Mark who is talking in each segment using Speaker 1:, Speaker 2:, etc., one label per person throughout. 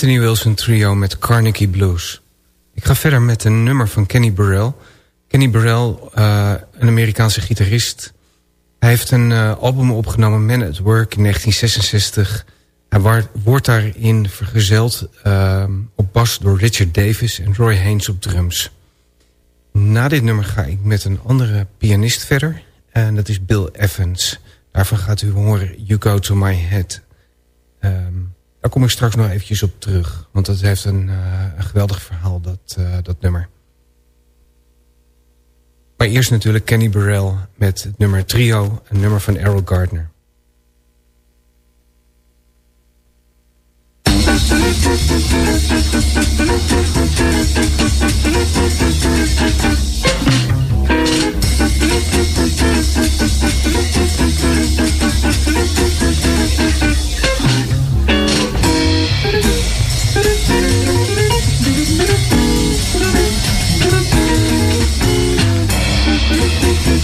Speaker 1: Anthony Wilson Trio met Carnegie Blues. Ik ga verder met een nummer van Kenny Burrell. Kenny Burrell, uh, een Amerikaanse gitarist. Hij heeft een uh, album opgenomen, Man at Work, in 1966. Hij wordt daarin vergezeld uh, op bas door Richard Davis en Roy Haynes op drums. Na dit nummer ga ik met een andere pianist verder. En dat is Bill Evans. Daarvan gaat u horen You Go To My Head. Um, daar kom ik straks nog eventjes op terug. Want dat heeft een, uh, een geweldig verhaal, dat, uh, dat nummer. Maar eerst natuurlijk Kenny Burrell met het nummer Trio. Een nummer van Errol Gardner.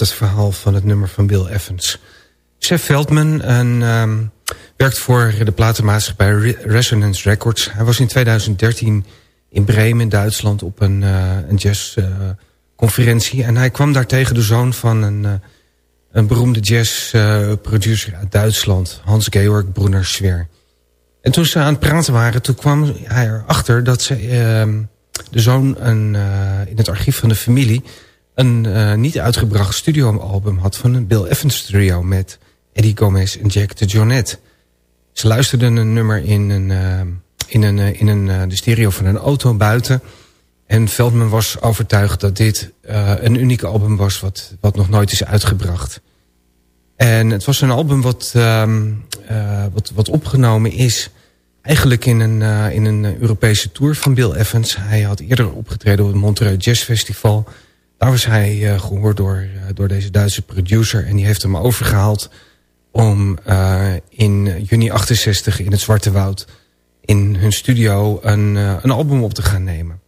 Speaker 1: dat verhaal van het nummer van Bill Evans. Chef Veldman, een um, Werkt voor de platenmaatschappij Resonance Records. Hij was in 2013 in Bremen, Duitsland, op een, uh, een jazzconferentie. en hij kwam daar tegen de zoon van een, uh, een beroemde jazzproducer uit Duitsland. Hans-Georg Brunner-Schwer. En toen ze aan het praten waren, toen kwam hij erachter dat ze, uh, de zoon een, in het archief van de familie... een niet uitgebracht studioalbum had van een Bill Evans trio... met Eddie Gomez en Jack de Jonette. Ze luisterden een nummer in, een, uh, in, een, uh, in een, de stereo van een auto buiten. En Veldman was overtuigd dat dit een unieke album was... Wat, wat nog nooit is uitgebracht. En het was een album wat, um, wat, wat opgenomen is... eigenlijk in een, in een Europese tour van Bill Evans. Hij had eerder opgetreden op het Montreux Jazz Festival. Daar was hij gehoord door, door deze Duitse producer. En die heeft hem overgehaald om uh, in juni 68 in het Zwarte Woud in hun studio een, een album op te gaan nemen.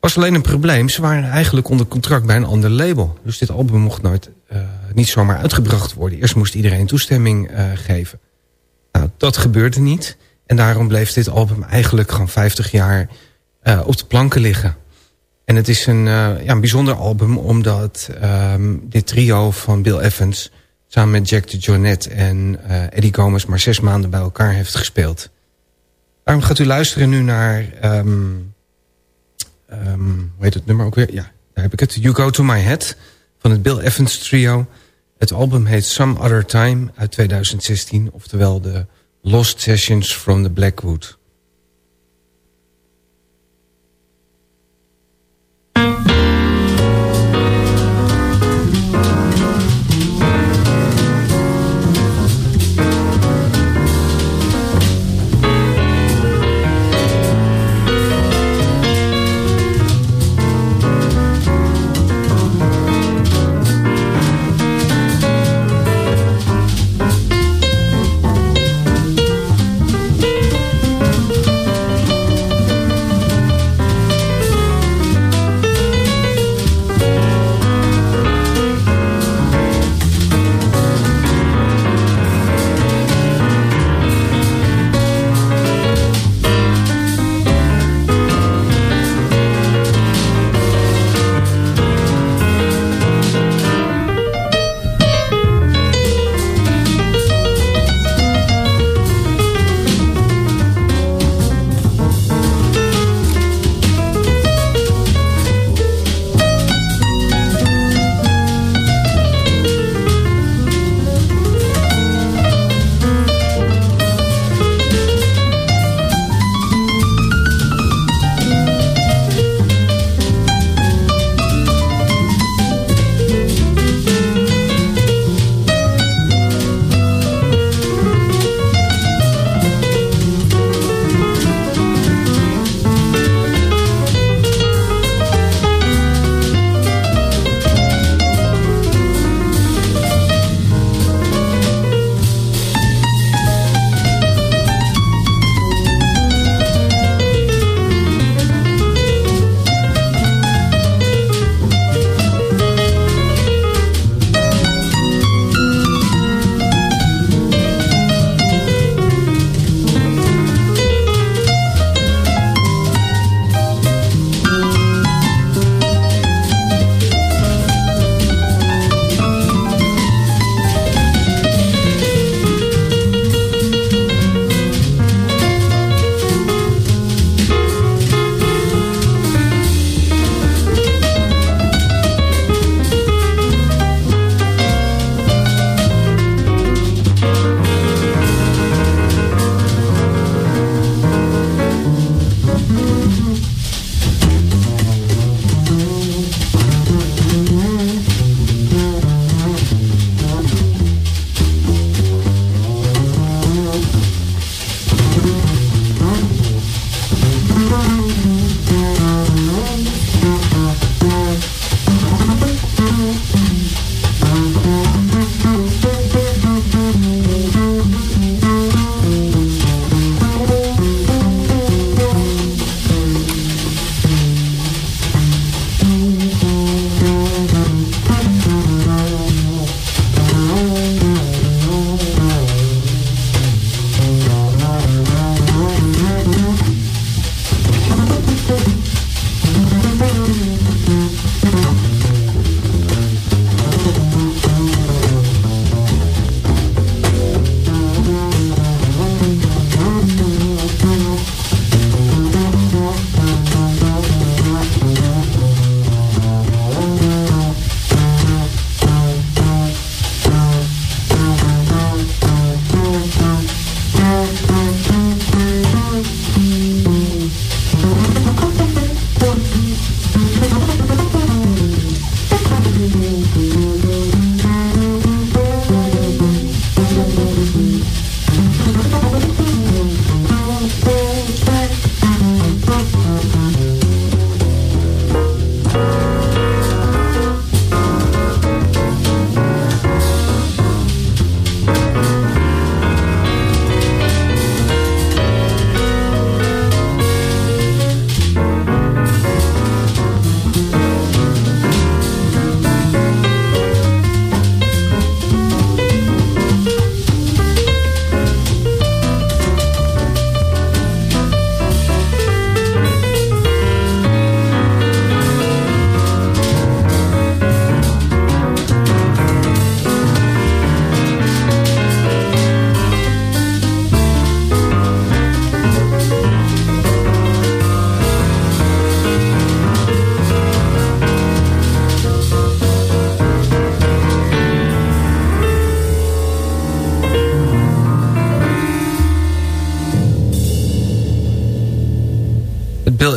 Speaker 1: was alleen een probleem. Ze waren eigenlijk onder contract bij een ander label. Dus dit album mocht nooit niet zomaar uitgebracht worden. Eerst moest iedereen toestemming geven. Nou, dat gebeurde niet. En daarom bleef dit album eigenlijk gewoon 50 jaar op de planken liggen. En het is een, ja, een bijzonder album omdat um, dit trio van Bill Evans samen met Jack de Jonette en uh, Eddie Gomez... maar zes maanden bij elkaar heeft gespeeld. Daarom gaat u luisteren nu naar... Um, um, hoe heet het nummer ook weer? Ja, daar heb ik het. You Go To My Head van het Bill Evans Trio. Het album heet Some Other Time uit 2016. Oftewel de Lost Sessions from the Blackwood.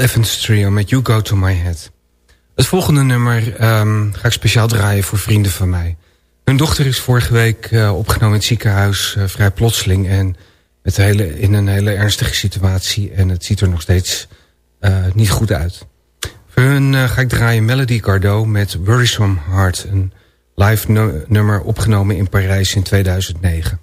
Speaker 2: Evans Trio met You Go To My Head. Het volgende nummer um, ga ik speciaal draaien voor vrienden van mij. Hun dochter is vorige week uh, opgenomen in het ziekenhuis, uh, vrij plotseling... en met hele, in een hele ernstige situatie. En het ziet er nog steeds uh, niet goed uit. Voor hun ga ik draaien Melody Gardot met Worrisome Heart... een live nummer opgenomen in Parijs in 2009.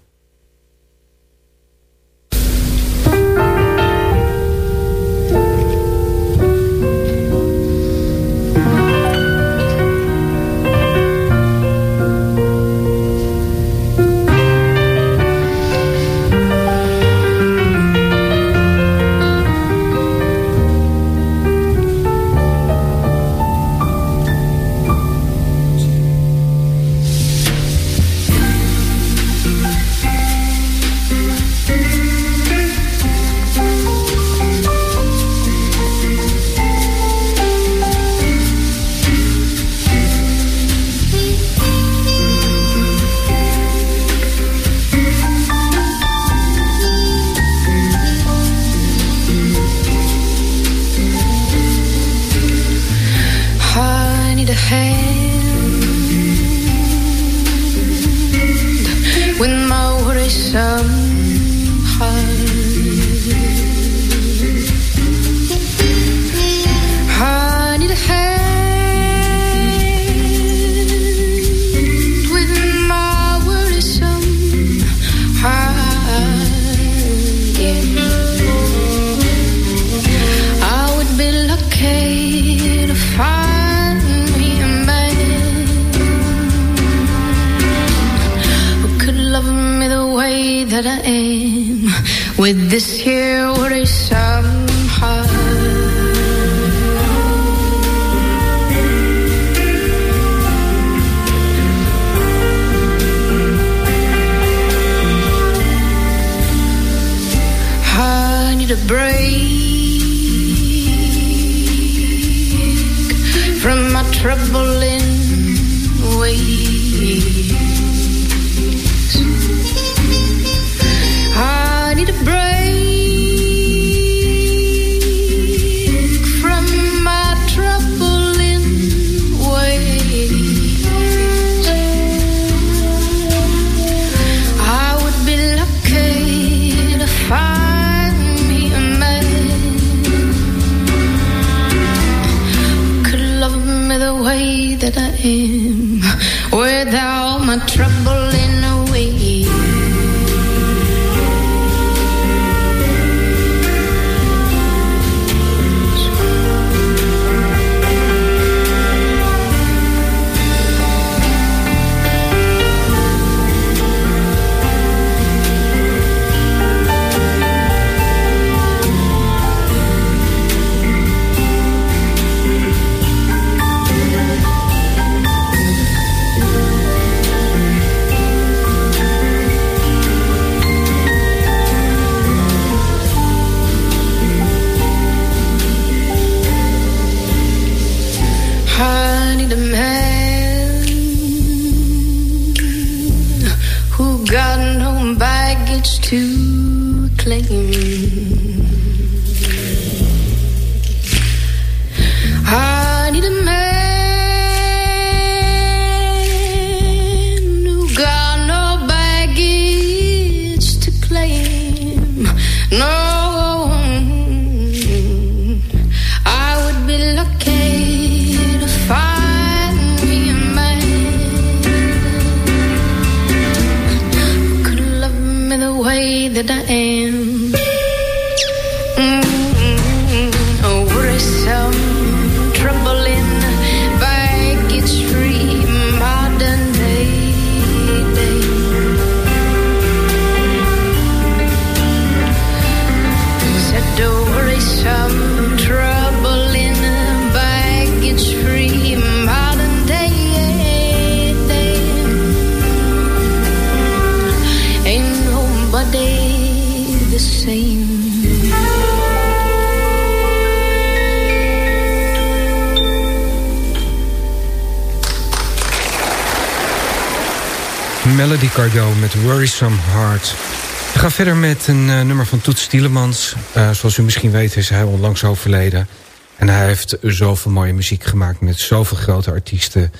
Speaker 2: Melody Cardo met Worrisome Heart.
Speaker 3: Ik ga verder met een uh, nummer van Toets Stielemans. Uh, zoals u misschien weet is hij onlangs overleden. En hij heeft zoveel mooie muziek gemaakt met zoveel grote artiesten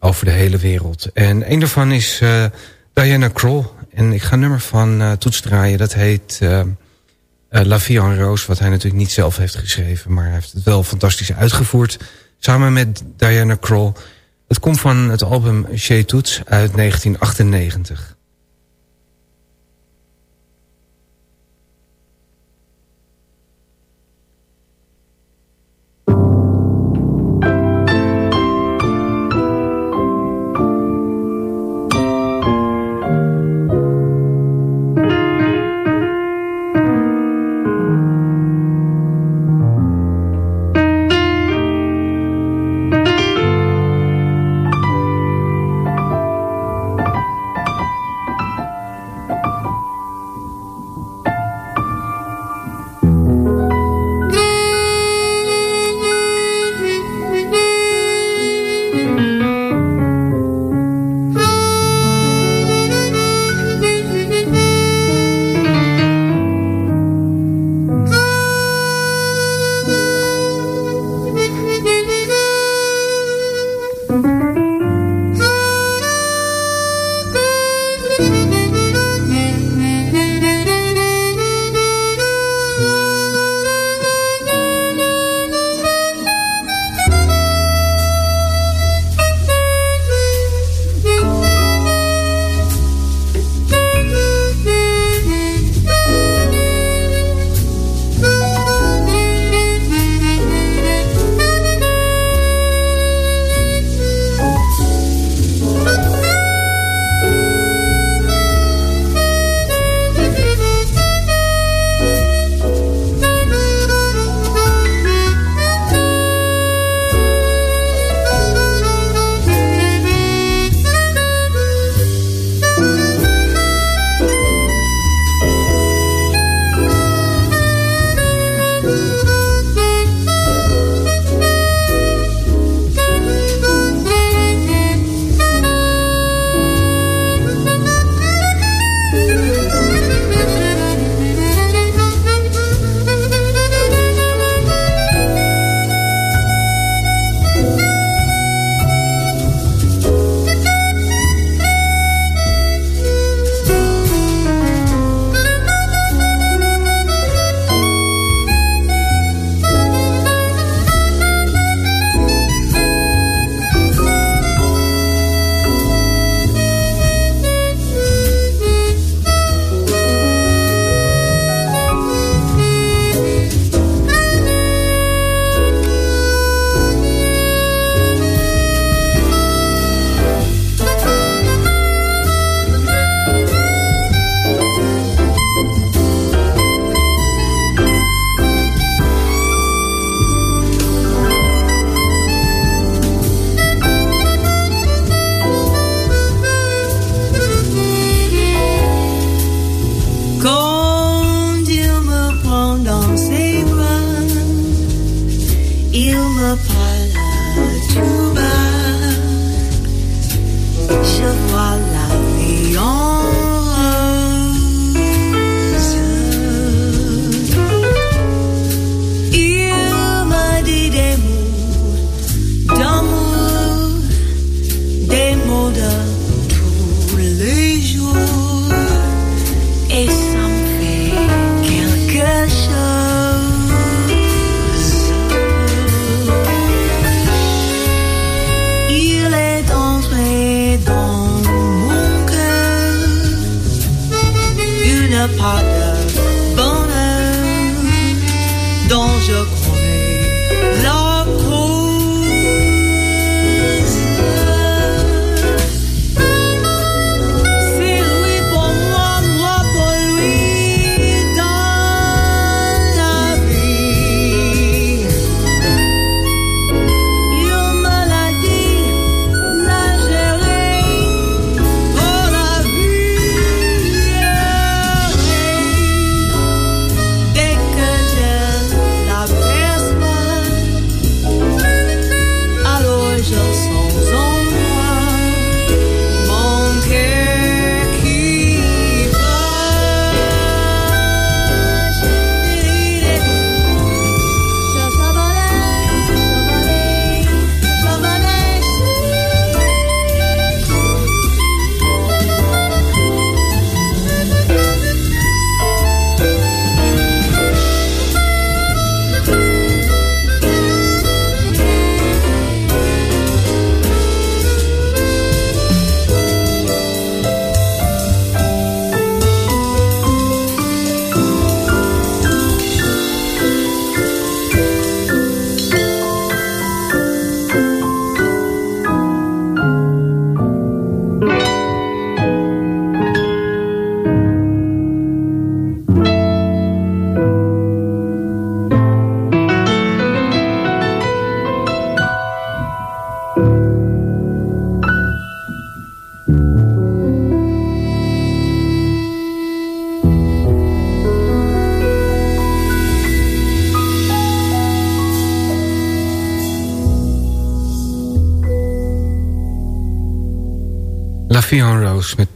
Speaker 3: over de hele wereld. En een daarvan is uh, Diana Kroll. En ik ga een nummer van Toets draaien. Dat heet La Vie en Rose. Wat hij natuurlijk niet zelf heeft geschreven. Maar hij heeft het wel fantastisch uitgevoerd. Samen met Diana Kroll. Het komt van het album Chez Toets uit 1998.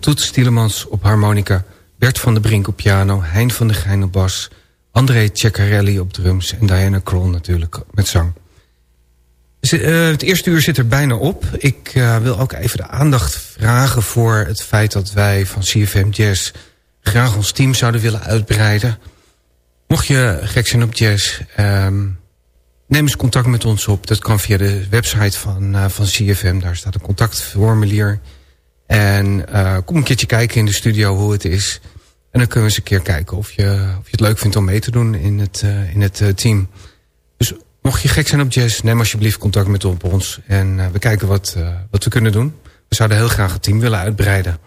Speaker 1: Toets Stielemans op harmonica... Bert van der Brink op piano, Hein van der Geijn op bas... André Ceccarelli op drums en Diana Kroll natuurlijk met zang. Uh, het eerste uur zit er bijna op. Ik uh, wil ook even de aandacht vragen voor het feit dat wij van CFM Jazz... graag ons team zouden willen uitbreiden. Mocht je gek zijn op jazz, um, neem eens contact met ons op. Dat kan via de website van, uh, van CFM, daar staat een contactformulier... En uh, kom een keertje kijken in de studio hoe het is. En dan kunnen we eens een keer kijken of je, of je het leuk vindt om mee te doen in het, uh, in het uh, team. Dus mocht je gek zijn op jazz, neem alsjeblieft contact met ons. En we kijken wat, wat we kunnen doen. We zouden heel graag het team willen uitbreiden.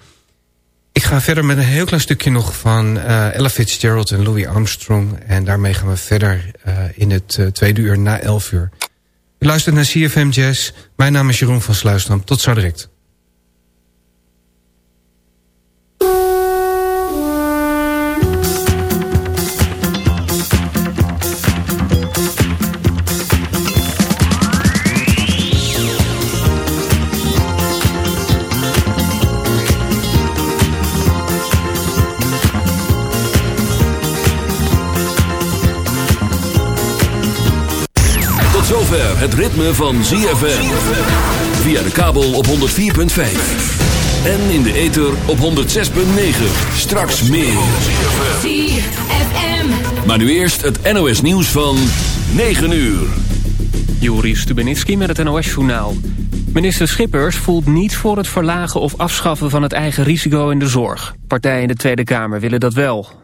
Speaker 1: Ik ga verder met een heel klein stukje nog van Ella Fitzgerald en Louis Armstrong. En daarmee gaan we verder in het tweede uur na elf uur. U luistert naar CFM Jazz. Mijn naam is Jeroen van Sluisdam. Tot zo direct.
Speaker 4: Het ritme van ZFM. Via de kabel op 104.5. En in de ether op 106.9. Straks meer. ZFM. Maar nu eerst het NOS nieuws van 9 uur.
Speaker 5: Joris Stubenitski met het NOS-journaal. Minister Schippers voelt niet voor het verlagen of afschaffen van het eigen risico in de zorg. Partijen in de Tweede Kamer willen dat wel.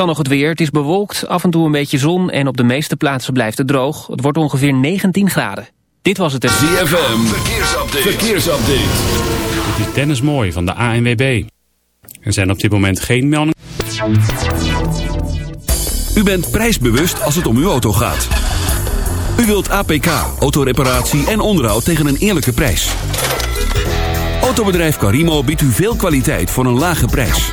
Speaker 5: Dan nog het weer. Het is bewolkt, af en toe een beetje zon en op de meeste plaatsen blijft het droog. Het wordt ongeveer 19 graden. Dit was het.
Speaker 4: ZFM, verkeersupdate. verkeersupdate.
Speaker 6: Dit is Dennis Mooi van de ANWB. Er zijn op dit moment geen meldingen.
Speaker 4: U bent prijsbewust als het om uw auto gaat. U wilt APK, autoreparatie en onderhoud tegen een eerlijke prijs. Autobedrijf Carimo biedt u veel kwaliteit voor een lage prijs.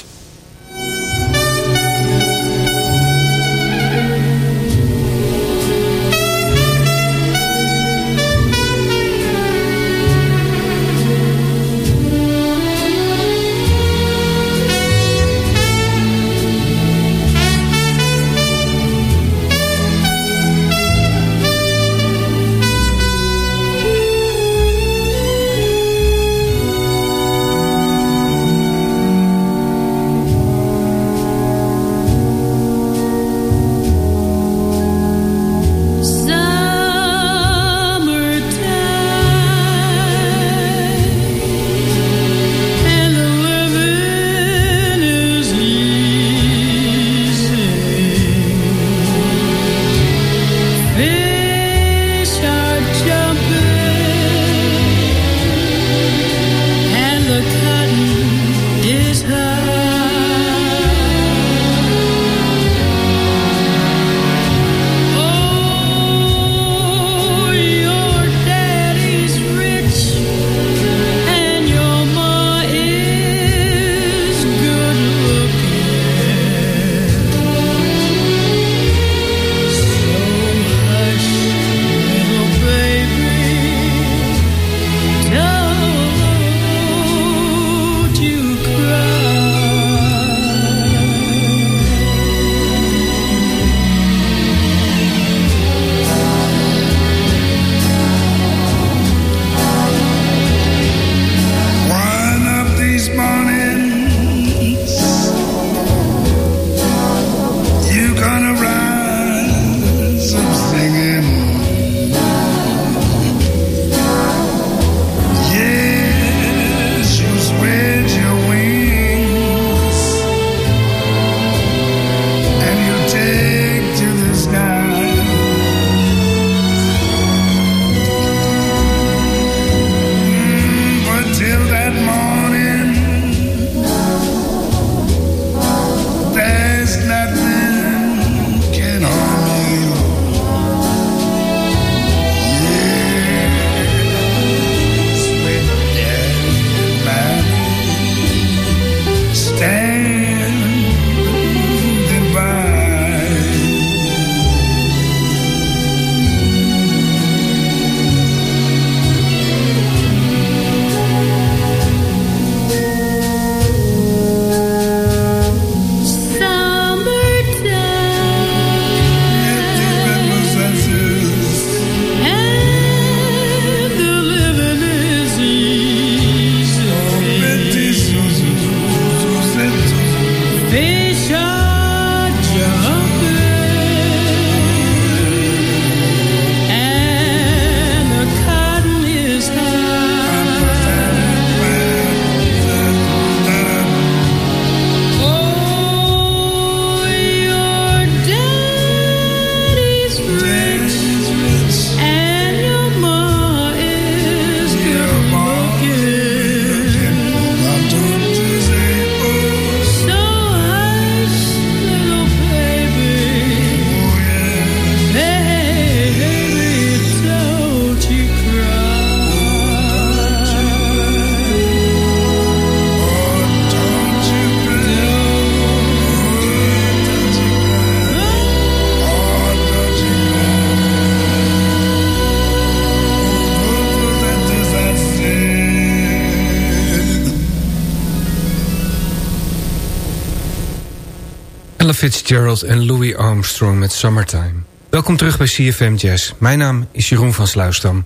Speaker 1: Fitzgerald en Louis Armstrong met Summertime. Welkom terug bij CFM Jazz. Mijn naam is Jeroen van Sluisdam.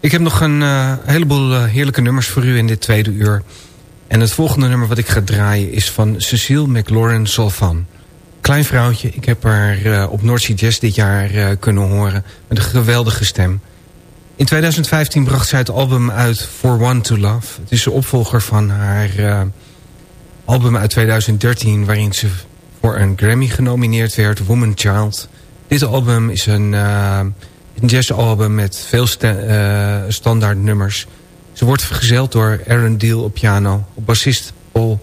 Speaker 1: Ik heb nog een uh, heleboel uh, heerlijke nummers voor u in dit tweede uur. En het volgende nummer wat ik ga draaien is van Cecile McLaurin Solvan. Klein vrouwtje, ik heb haar uh, op North Jazz dit jaar kunnen horen. Met een geweldige stem. In 2015 bracht zij het album uit For One to Love. Het is de opvolger van haar album uit 2013 waarin ze voor een Grammy genomineerd werd, Woman Child. Dit album is een, uh, een jazzalbum met veel uh, standaard nummers. Ze wordt vergezeld door Aaron Deal op piano, op bassist Paul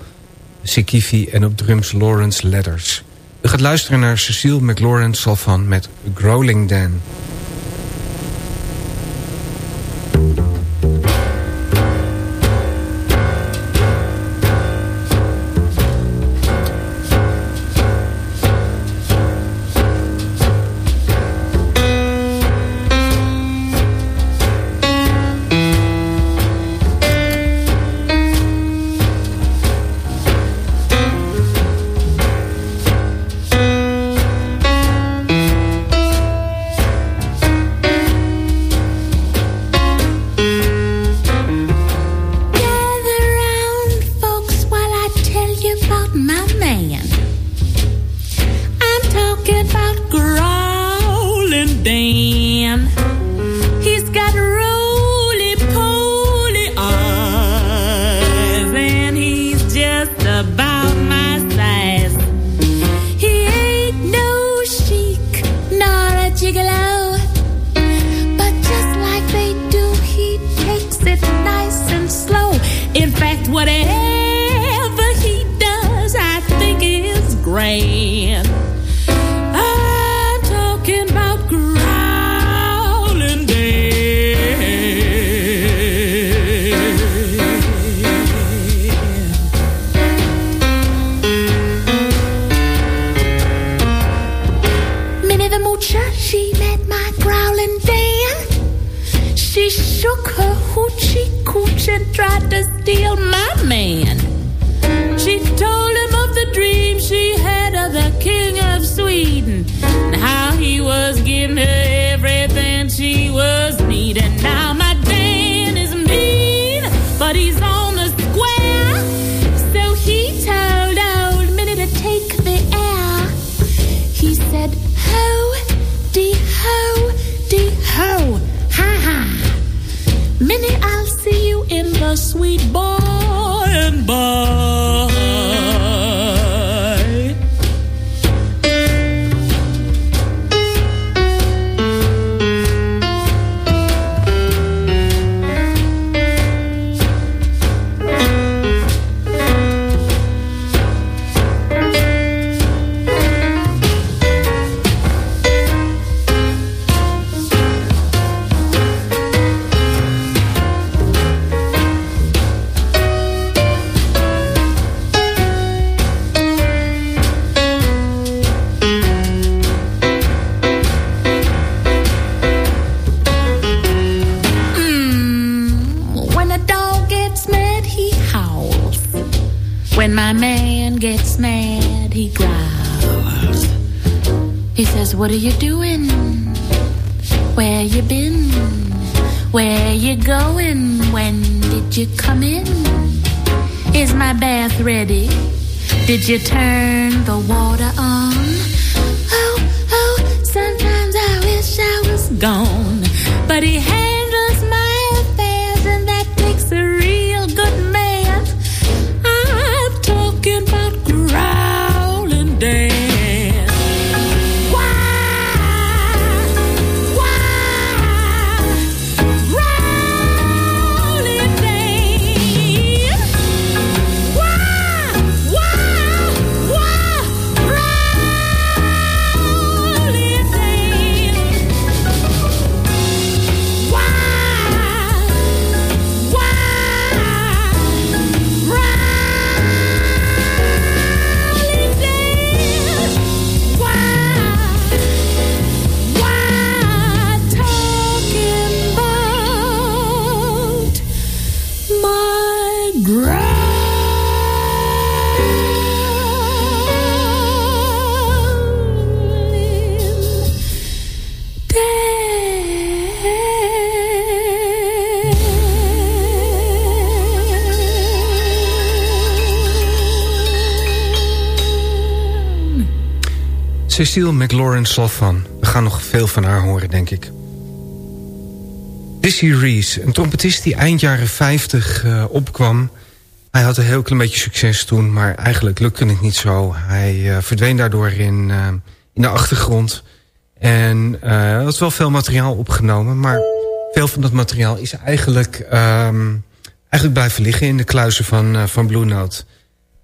Speaker 1: Sikifi en op drums Lawrence Letters. U gaat luisteren naar Cecile McLaurin Salvan met Growling Dan.
Speaker 7: What are you doing? Where you been? Where you going? When did you come in? Is my bath ready? Did you turn the water on?
Speaker 1: Cecile McLaurin van. We gaan nog veel van haar horen, denk ik. Dizzy Reese, een trompetist die eind jaren 50 uh, opkwam... Hij had een heel klein beetje succes toen, maar eigenlijk lukte het niet zo. Hij verdween daardoor in, in de achtergrond. En er had wel veel materiaal opgenomen, maar veel van dat materiaal is eigenlijk, um, eigenlijk blijven liggen in de kluizen van, van Blue Note.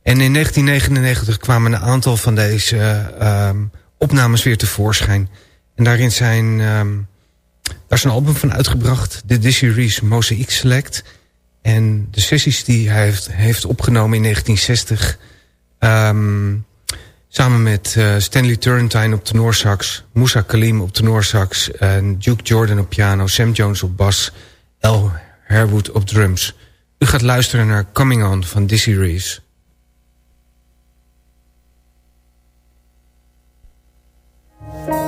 Speaker 1: En in 1999 kwamen een aantal van deze um, opnames weer tevoorschijn. En daarin zijn, um, daar is een album van uitgebracht. De Reese Mosaic Select. En de sessies die hij heeft, heeft opgenomen in 1960... Um, samen met uh, Stanley Turrentine op tenorsax... Moussa Kalim op tenorsax... en Duke Jordan op piano... Sam Jones op bas... L. Herwood op drums. U gaat luisteren naar Coming On van Dizzy Reese. Bye.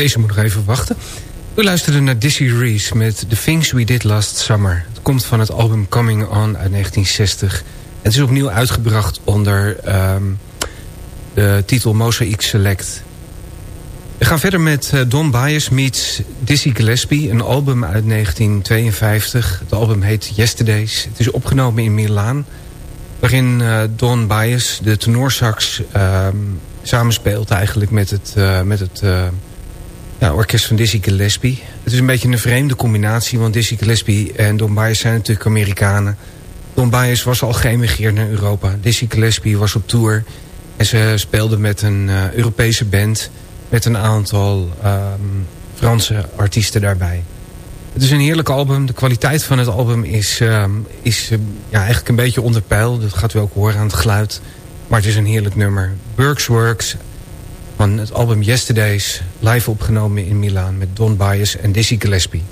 Speaker 1: Deze moet nog even wachten. We luisterde naar Dizzy Reese met The Things We Did Last Summer. Het komt van het album Coming On uit 1960. Het is opnieuw uitgebracht onder um, de titel Mosaic Select. We gaan verder met uh, Don Bias meets Dizzy Gillespie, een album uit 1952. Het album heet Yesterdays. Het is opgenomen in Milaan, waarin uh, Don Bias de tenorsax uh, samenspeelt eigenlijk met het, uh, met het ja, orkest van Dizzy Gillespie. Het is een beetje een vreemde combinatie, want Dizzy Gillespie en Don Bias zijn natuurlijk Amerikanen. Don Bias was al geëmigreerd naar Europa. Dizzy Gillespie was op tour en ze speelden met een uh, Europese band... met een aantal um, Franse artiesten daarbij. Het is een heerlijk album. De kwaliteit van het album is, um, is uh, ja, eigenlijk een beetje onder peil. Dat gaat u ook horen aan het geluid. Maar het is een heerlijk nummer. Burks Works van het album Yesterdays... live opgenomen in Milaan met Don Bias en Dizzy Gillespie.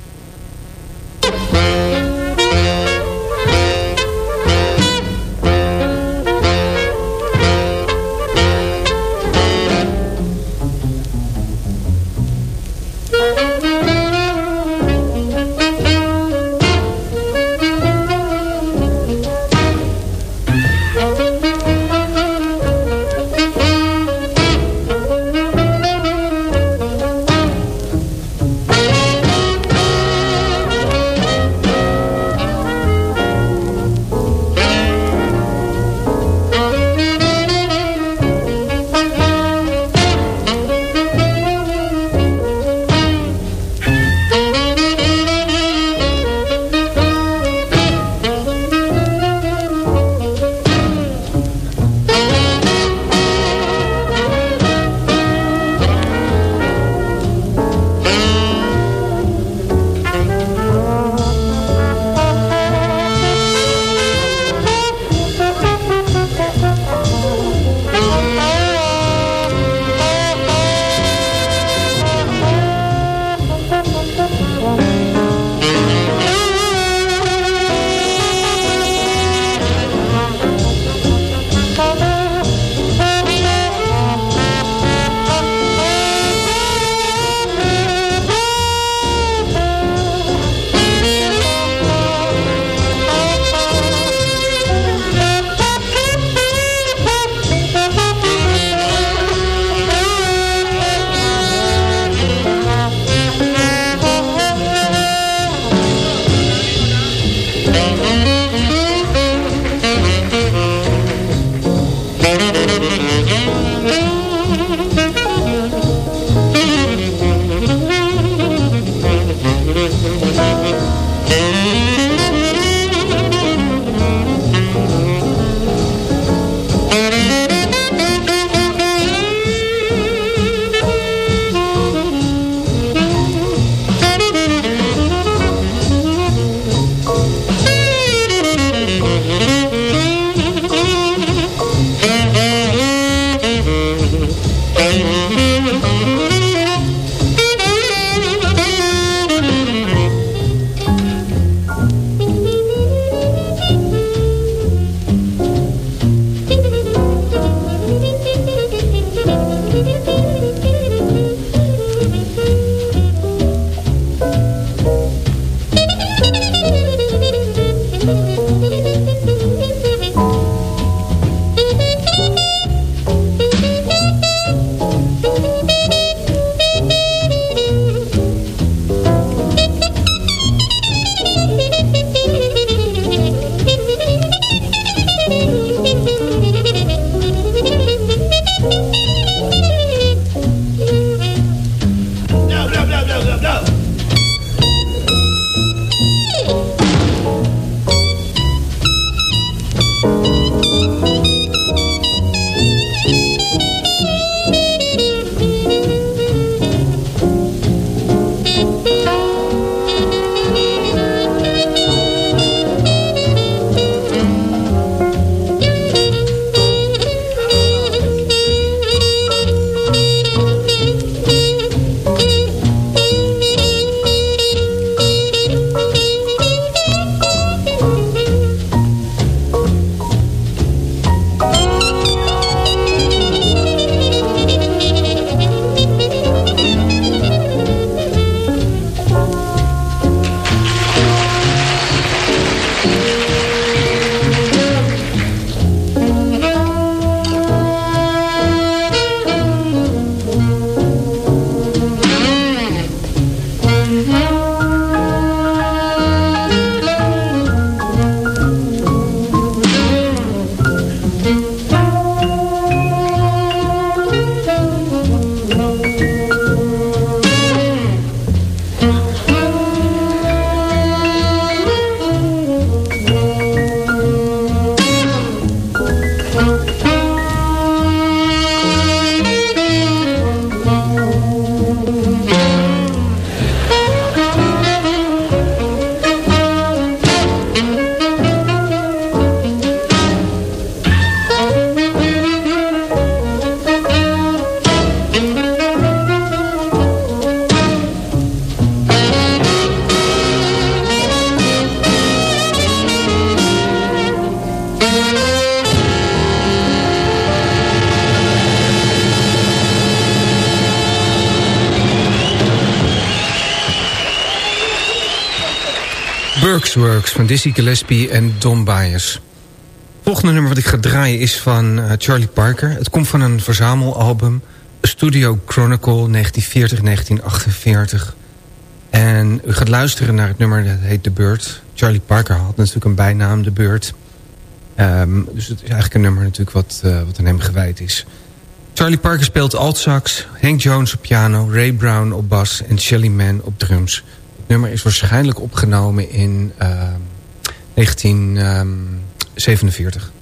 Speaker 1: Van Dizzy Gillespie en Don Bias. Het volgende nummer wat ik ga draaien is van uh, Charlie Parker. Het komt van een verzamelalbum. Studio Chronicle 1940-1948. En u gaat luisteren naar het nummer dat heet The Bird. Charlie Parker had natuurlijk een bijnaam, The Bird. Um, dus het is eigenlijk een nummer natuurlijk wat, uh, wat aan hem gewijd is. Charlie Parker speelt altsax, Hank Jones op piano, Ray Brown op bas en Shelly Man op drums nummer is waarschijnlijk opgenomen in uh, 1947.